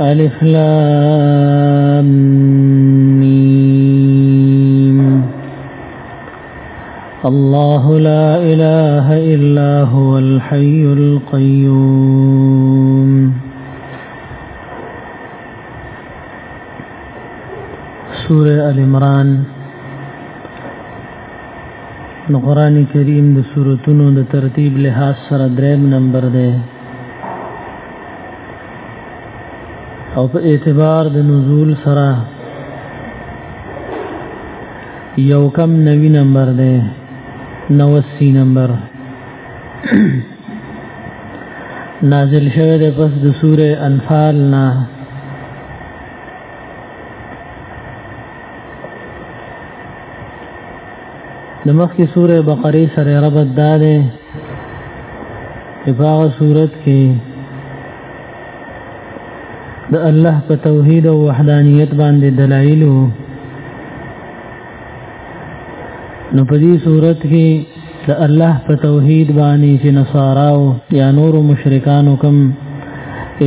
ألف لام مين الله لا إله إلا هو الحي القيوم سورة الامران نو قران کریم د سوراتونو د ترتیب لحاظ سره دریم نمبر دی او په اعتبار د نزول سره یو کم نوی نمبر دی نوسی نمبر نازل شوه د پس د سوره انفال نه نمخ کی سوره بقره سره ربط داله په هغه صورت کې د الله په توحید او وحدانیت باندې دلایل نو په دې صورت کې د الله په توحید باندې چې نصاراو یا نور مشرکانو کوم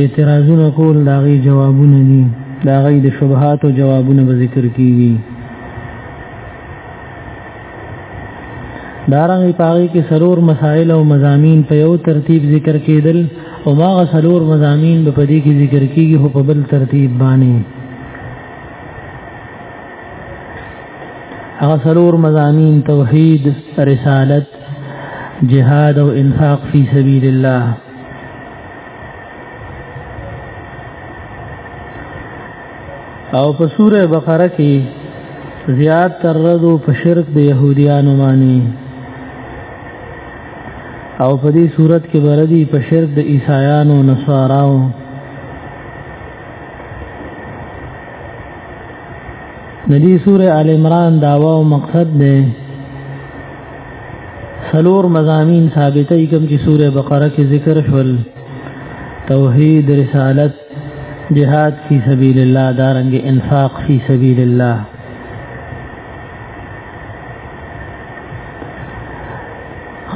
اعتراضونه کول دا غي جوابونه دي دا غي د شبهات او جوابونه به ذکر کیږي دارنګ پاغي کې سرور مسائل او مزامین په یو ترتیب ذکر کېدل او ماغه سرور مزامین په دې کې ذکر کیږي هو په بل ترتیب باندې هغه سلور مزامین توحید رسالت جهاد او انفاق فی سبیل الله او په سوره بقره کې زیات تر ردو په شرک د يهوديانو معنی او په دې صورت کې بردي په شرک د عیسایانو نصاراو ندی سوره ال عمران داوا او مقصد ده سلور مزامین ثابتې کوم چې سوره بقره کې ذکر شول توحید رسالت جهاد فی سبیل الله دارنګ انفاق فی سبیل الله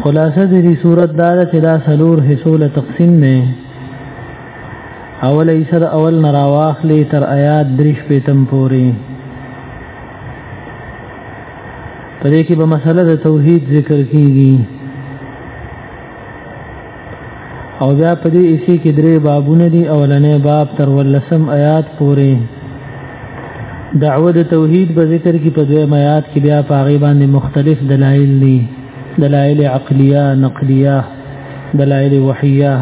خلاصه دې صورت دا چې دا سلور حصول تقسیم نه اول ایسر اول نراواخلی تر آیات دریش پیتم پوری پدې کې به مسله د توحید ذکر کیږي او بیا پدې اسی کې درې بابونه دي اولنې باب تر ولسم آیات پورې دعوه د توحید په ذکر کې په دویم آیات کې بیا په غی باندې مختلف دلایل دي دلایل عقلیه نقلیه دلایل وحیه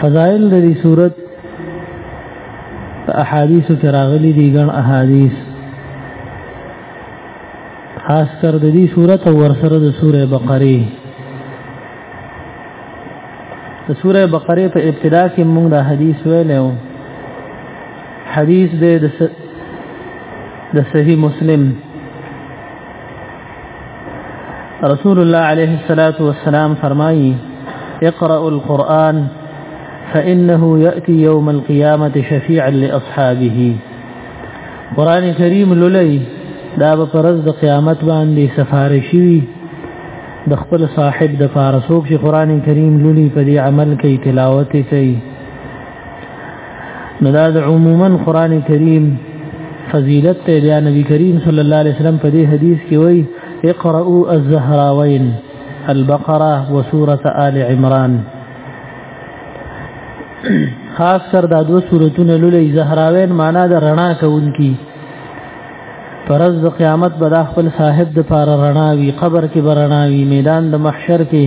فضائل د دې صورت احادیث کې راغلي دي ګڼ احادیث خاص کر د دې صورت او ورسره د سوره بقره د سوره بقره په ابتدا کې موږ دا حدیث ویلو حدیث دی د د صحیح مسلم رسول الله عليه الصلاة والسلام فرمایي اقرأ القرآن فإنه يأتي يوم القيامة شفيعا لأصحابه قرآن کریم للی دا به پرز د قیامت باندې سفارشي د خپل صاحب د فارسوک چې قرآن کریم للی په دې عمل کوي تلاوت کوي نو دا د عموما قران کریم فضیلت ته دی نبی کریم صلی الله علیه وسلم په دې حدیث کې وایي اقرأوا الزهراوین البقره وسوره آل عمران خاص کر دا دو سورتونه لولې زهراوین معنا د رڼا کوونکی پرز د قیامت به د خپل صاحب د پاره رڼا وی قبر کې برڼا وی میدان د محشر کې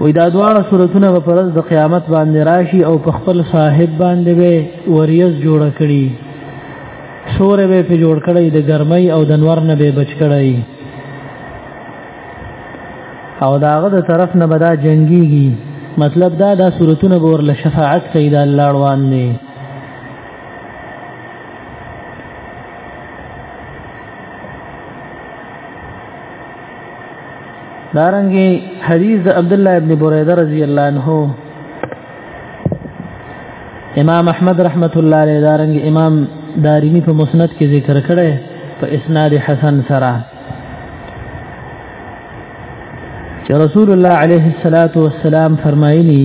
وې دا دواړه صورتونه په پرز د قیامت باندې راشي او په خپل صاحب باندې به وریز جوړ کړي شور به په جوړ کړي د ګرمۍ او د نور نه به بچ کړي او داغه د طرف نه بدا جنگيږي مطلب دا دا صورتونه بور له شفاعت کوي د الله روان نه دارنګي حدیث د عبد الله ابن بریده رضی الله عنه امام احمد رحمت الله علیه دارنګي امام دارمی په مسند کې ذکر کړي په اسناد حسن سره چې رسول الله عليه الصلاه والسلام فرمایلی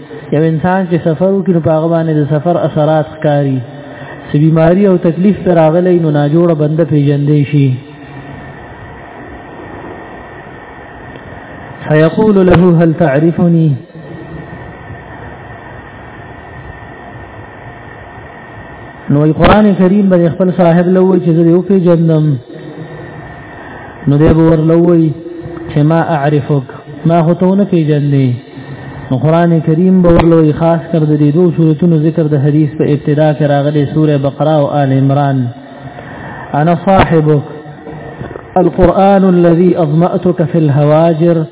یو انسان چې سفر وکړي نو په هغه باندې د سفر اثرات ښکاري چې بیماری او تکلیف پر راغلی نو ناجوړه بنده پیژندې شي فيقول له هل تعرفني نو قرآن کریم به خپل صاحب لوي چې زه یو پیژندم نو دی به ورلوي چې ما اعرفک ما هو ته نه پیژندې نو قرآن کریم به ورلوي خاص کر د دې دوه سورتونو ذکر د حدیث په ابتدا کې راغلي سوره بقره او آل عمران انا صاحبک القرآن الذي أظمأتك في الهواجر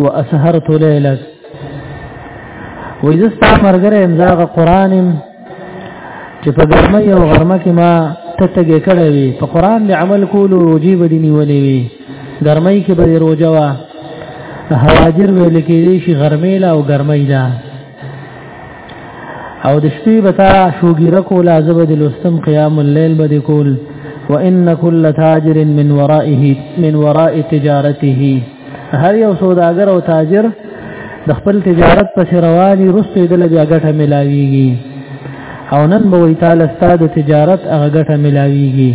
وأسهرت ليلك وإذا استعمر قرآن قرآن چې په ګرمه او غرمه کې ما تتګې کړې وي په قران دی عمل کولو روجي بدی نیولې وي ګرمه کې به روجا وا هواجر ویل کېږي چې غرمه لا او ګرمه ده او د شپې بتا شوګیره کوله زبد لستم قیام الليل بد کول وان كل تاجر من ورائه من وراء تجارته هر یو سوداګر او تاجر د خپل تجارت په رواني رسته د لږه ګټه ملاويږي او نن به وی تعالی ستاد تجارت هغه ګټه ملاويږي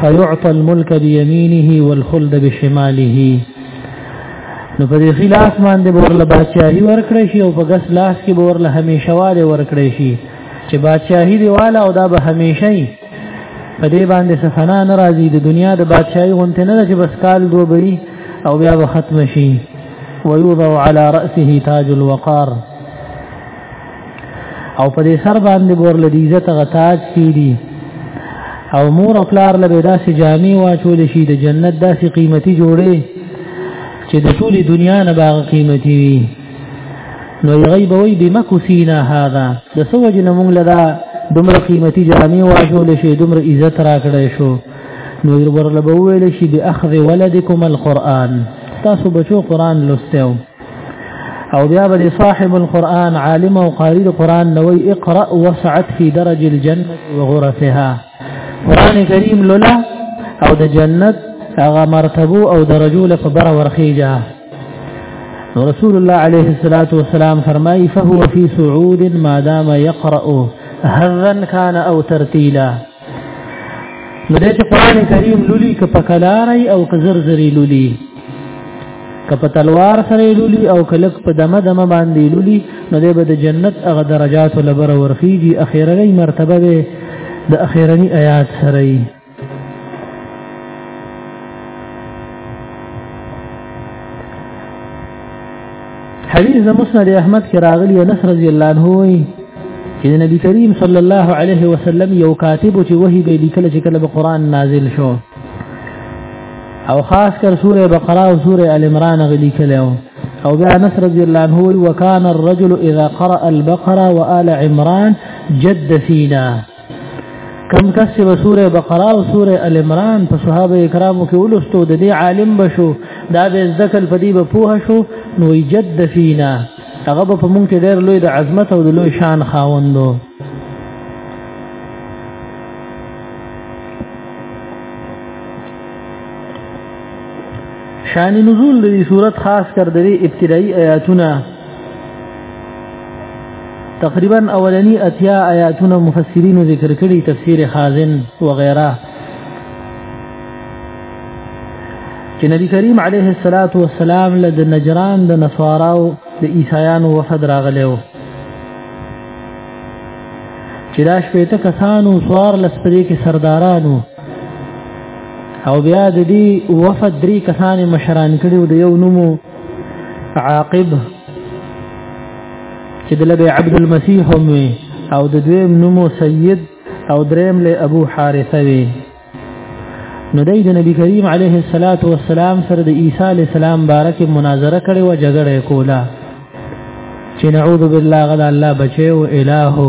فيعطى الملك بيمينه والخلد بشماله نو په دې خلاف باندې ورله بادشاہي ورکړې شي او په ګس لاس کې ورله همیشواله ورکړې شي چې بادشاہي دیواله او دا به همیشئ په دې باندې سفنا ناراضي د دنیا د بادشاہي غونته نه چې بس کال دو بری او بیا به ختم شي ويوضع على رأسه تاج الوقار او په دې سر باندې بور لدی عزت غتاج کیدی او مور او پلار له داسې جامې واچول شي د جنت داسې قیمتي جوړې چې د ټولي دنیا نه باغ قیمتي وي نو غیب وی بمکو فینا هذا د سوج نه مونږ لدا دومره قیمتي جامې واجول شي دومره عزت راکړې شو نو ورله به ویل شي باخذ ولدکم القرآن تاسو بچو قرآن لستو او بیا به صاحب القرآن عالم او قاری القرآن نوې اقرأ وسعت في درج الجنة وغرفها قرآن کریم لولا او د جنت هغه مرتبه او درجو له خبره ورخیږي رسول الله عليه الصلاة والسلام فرمائي فهو في سعود ما دام يقرأ هذا كان أو ترتيلا نو دې چې قران کریم لولي ک په کلاري او ک زرزري لولي ک په تلوار سره لولي او ک لک په دمه دمه باندې لولي نو دې به د جنت هغه درجات لبر ورخيږي اخیرنی مرتبه ده د اخیرنی آیات سره حدیث مسند احمد کې راغلی انس رضی الله عنه وی چې نبی کریم صلی الله علیه وسلم یو کاتب چې وਹੀ به لیکل چې کله به قران نازل شو او خاص کر سوره بقره او سوره ال عمران غلي کله او بیا انس رضی الله عنه وی وکانه الرجل اذا قرأ البقره وآل عمران جد فينا کم کس چې سوره بقره او سوره ال عمران په صحابه کرامو کې ولستو د دې عالم بشو دا به ذکر په دې به پوه شو نو یجد فینا هغه په مونږ کې ډېر لوی د عظمت او د لوی شان خاوندو شان نزول د دې صورت خاص کر د ابتدایي آیاتونه تقریبا اولنی اتیا آیاتونه مفسرینو ذکر کړي تفسیر خازن وغیرہ چې نبی کریم علیه الصلاۃ والسلام له نجران د نصاراو د عیسایانو وفد راغلی و چې دا شپېته کسانو سوار لسپرې کې سردارانو او بیا د دې وفد درې کسان مشران کړي او د یو نومو عاقب چې د لګي عبد المسيح هم او د دویم نومو سید او دریم له ابو حارثه وي نو د نبی کریم علیه الصلاۃ والسلام سره د عیسی علیه السلام بارک مناظره کړي او جګړه کوله چې نعوذ بالله غدا الله بچي او الہو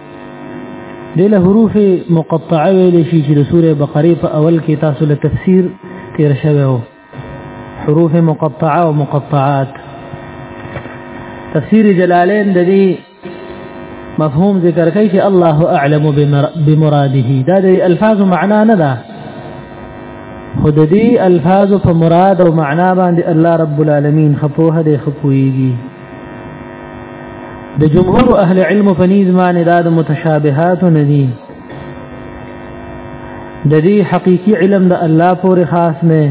دله حروف مقطعه ویل شي چې د سوره بقره په اول کې تاسو له تفسیر تیر شوی وو حروف مقطعه او مقطعات تفسیر جلالین د دې مفهوم ذکر کوي چې الله اعلم بمراده دا د الفاظ معنا نه ده خود دې الفاظ په مراد او معنا باندې الله رب العالمین خپوه دې خپويږي د جمهور اهل علم په نيز باندې دا د متشابهات ندي د دې حقيقي علم د الله پورې خاص نه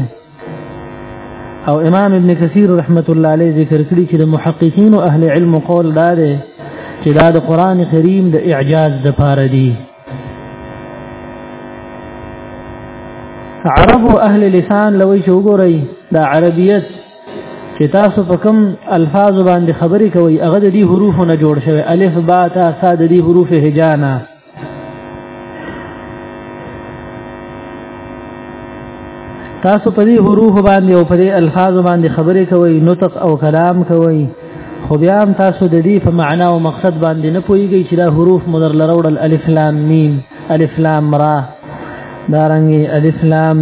او امام ابن کثیر رحمت الله علیه ذکر کړی چې د محققین او اهل علم قول دا دی چې دا د قران کریم د اعجاز د پاره دی عرب او اهل لسان لوي شو ګورئ دا عربیت چې تاسو په کوم الفاظ باندې خبرې کوي هغه د دې حروفو نه جوړ شوی الف با تا سا د دې حروف هجانا تاسو په دې حروف باندې او په دې الفاظ باندې خبرې کوي نطق او کلام کوي خو بیا هم تاسو د دې په معنا او مقصد باندې نه پوهیږئ چې دا حروف مدر لروړل الف لام میم الف لام را دارنګي الف لام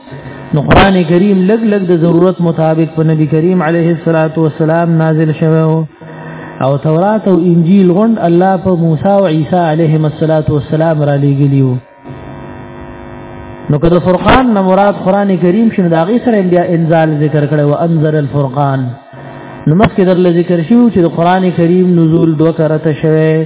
نو قران کریم لګ لګ د ضرورت مطابق په نبی کریم علیه الصلاۃ والسلام نازل شوه او تورات او انجیل غوند الله په موسی او عیسی علیهم الصلاۃ والسلام را لېګلیو نو کله فرقان نه مراد قران کریم شنو دا غي سره بیا انزال ذکر کړي او انزل الفرقان نو مخکې در ذکر شیو چې قران کریم نزول دوه کرته شوه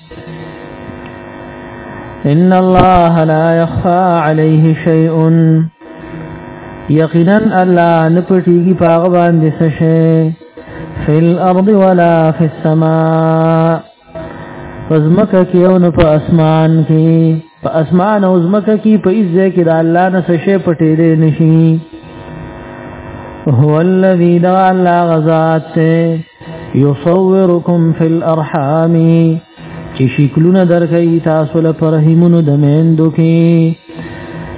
ان الله لا يخفى عليه شيء یقینا الله نه پټیږي پاغه باندې څه شي فل ارض ولا فی السماء پزمکه کې او نه په اسمان کې په اسمان او زمکه کې په عزت کې د الله نه څه شي پټې دي نشي هو الذي دا الله غزات يصوركم في الارحام چې شکلونه درکې تاسو له پرهیمونو د میندو کې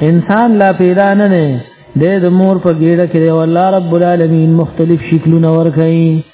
انسان لا پیدا نه نه د مور په ګډه کې والله رب العالمین مختلف شکلونه ورکې